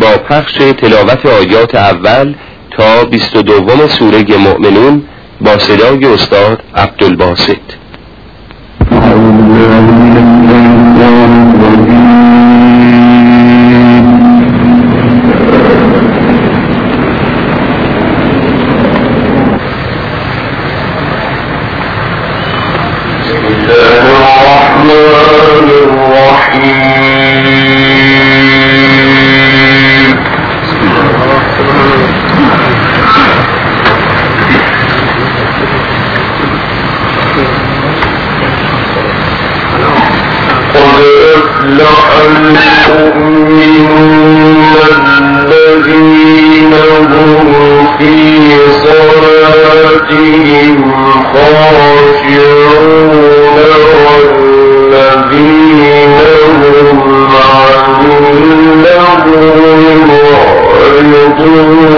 با پخش تلاوت آیات اول تا بیست و دوم سوره مؤمنون با صدای استاد عبدالباسط. لعلكم من الذين هم في صلاتهم خاشعون والذين هم عن الله معرضون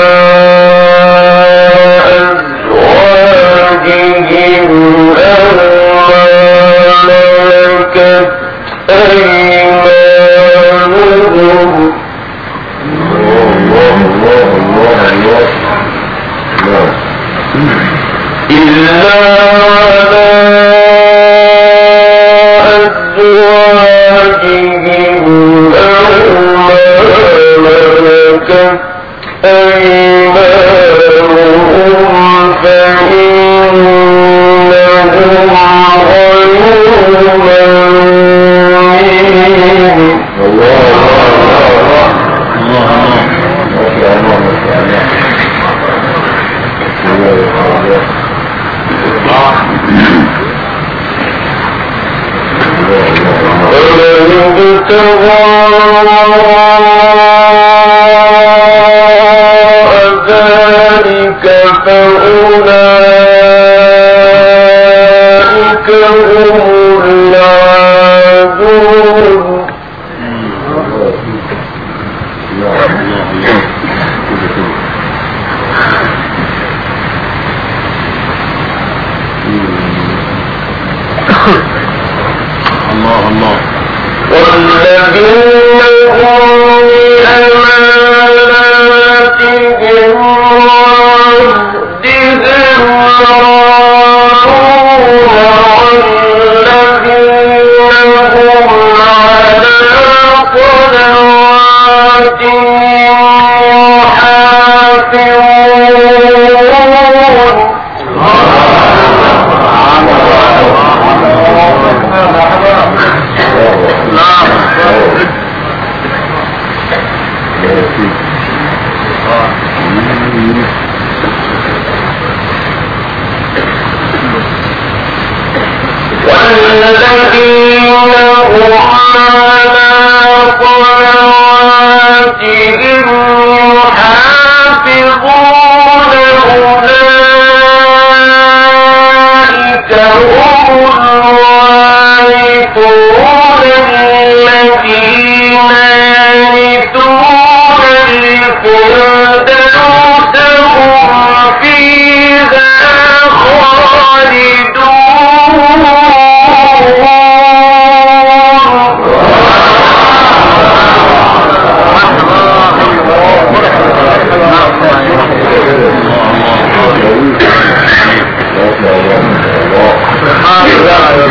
تتقون Oh. Obrigado.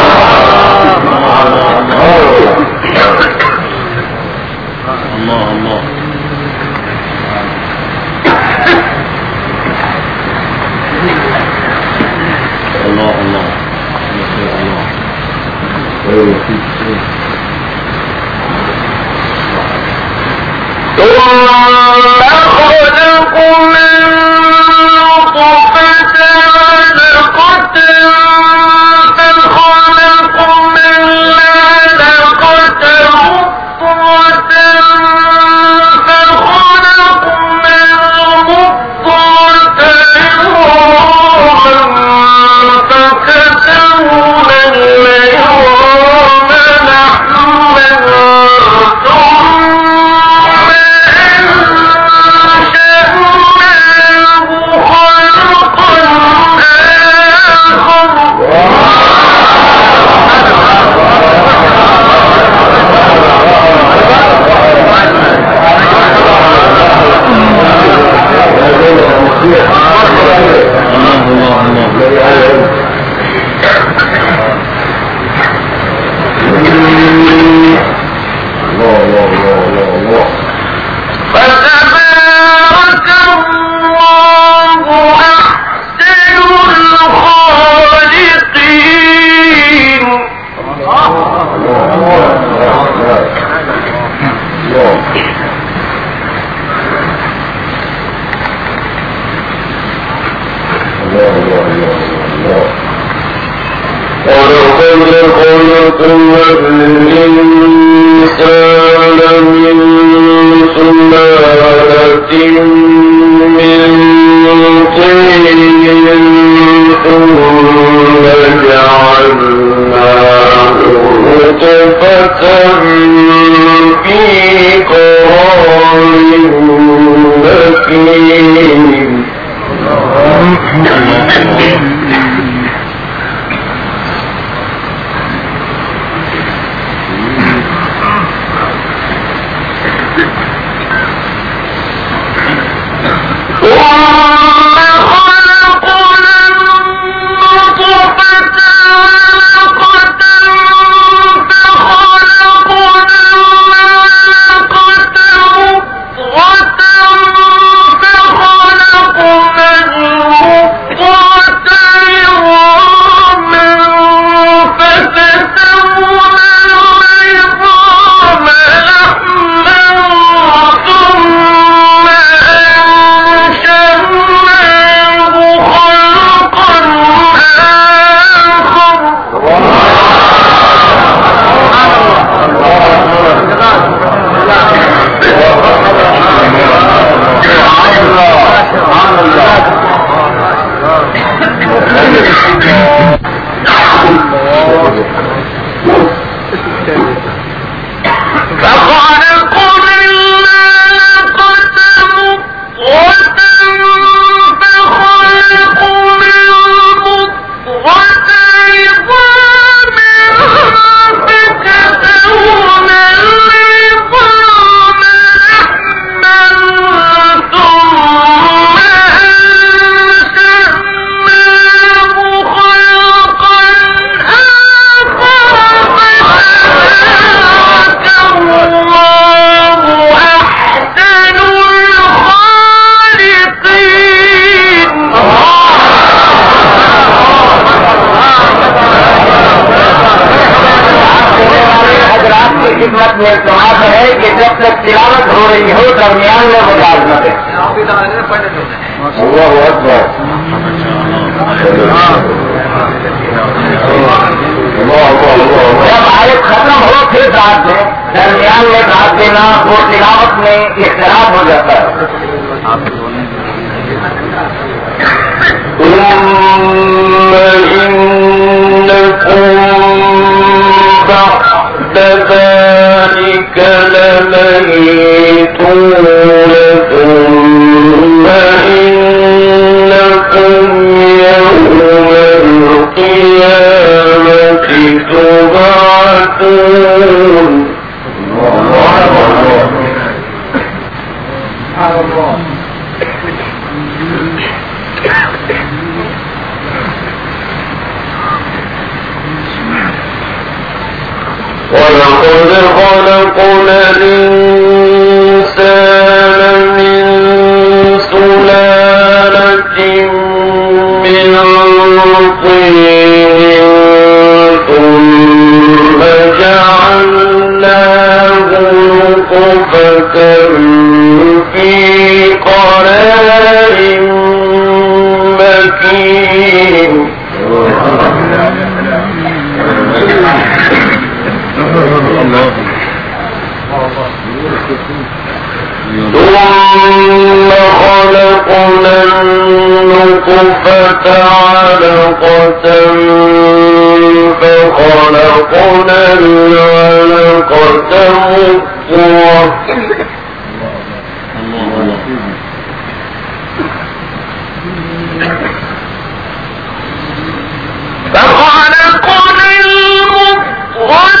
ثم أخرجكم من الرجيم तक में समाज है कि जब तक तिलावत हो रही हो दरमियान में वो न दे जब आयु खत्म हो फिर रात में दरमियान में डाल देना वो तिलावत में इख्तराब हो जाता है। order خلقنا فخلقنا العلقة مضغة فخلقنا المضغة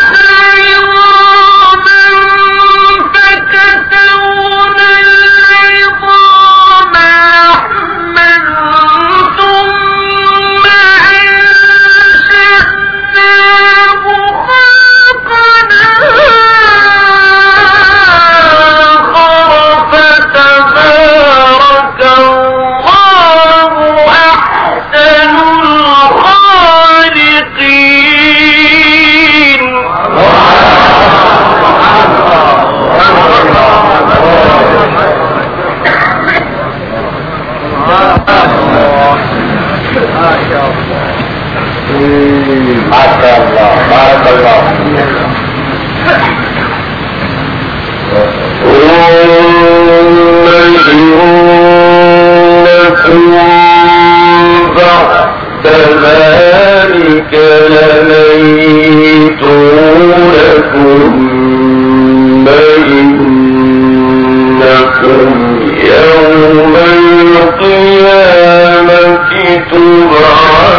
القيامة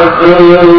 تبعثون.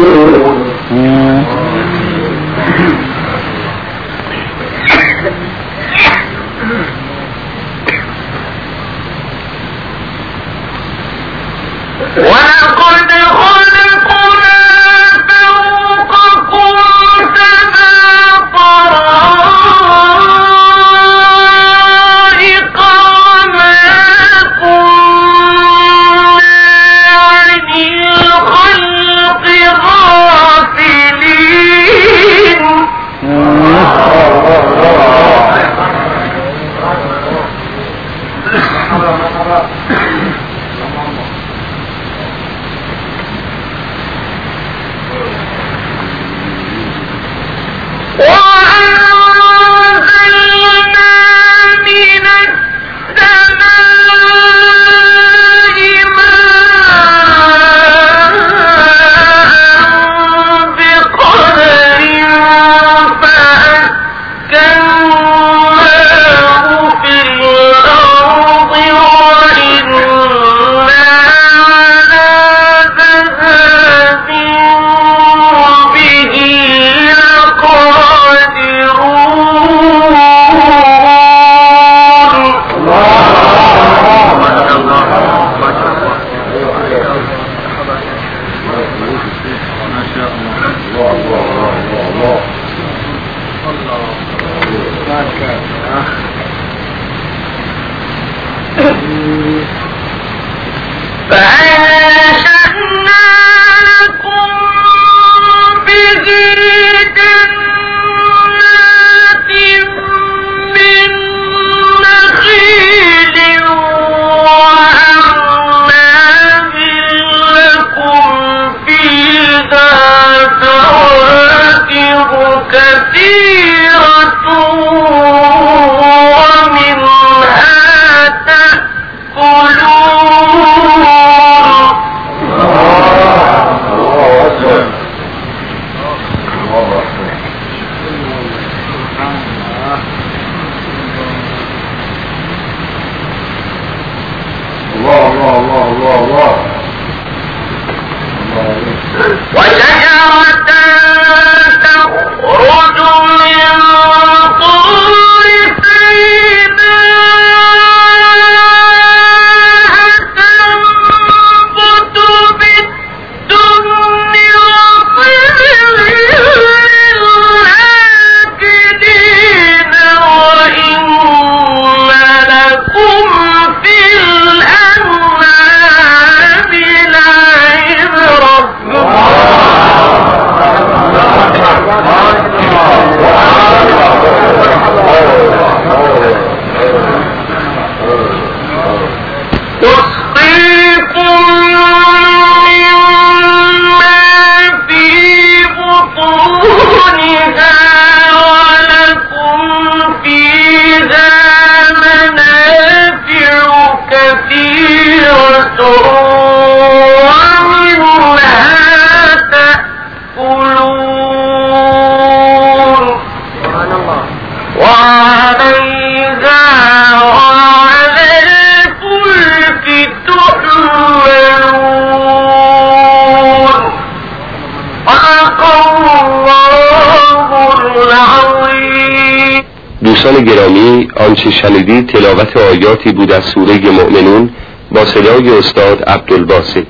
كثيرة. دوستان گرامی آنچه شنیدید تلاوت آیاتی بود از سوره مؤمنون با صدای استاد عبدالباسط.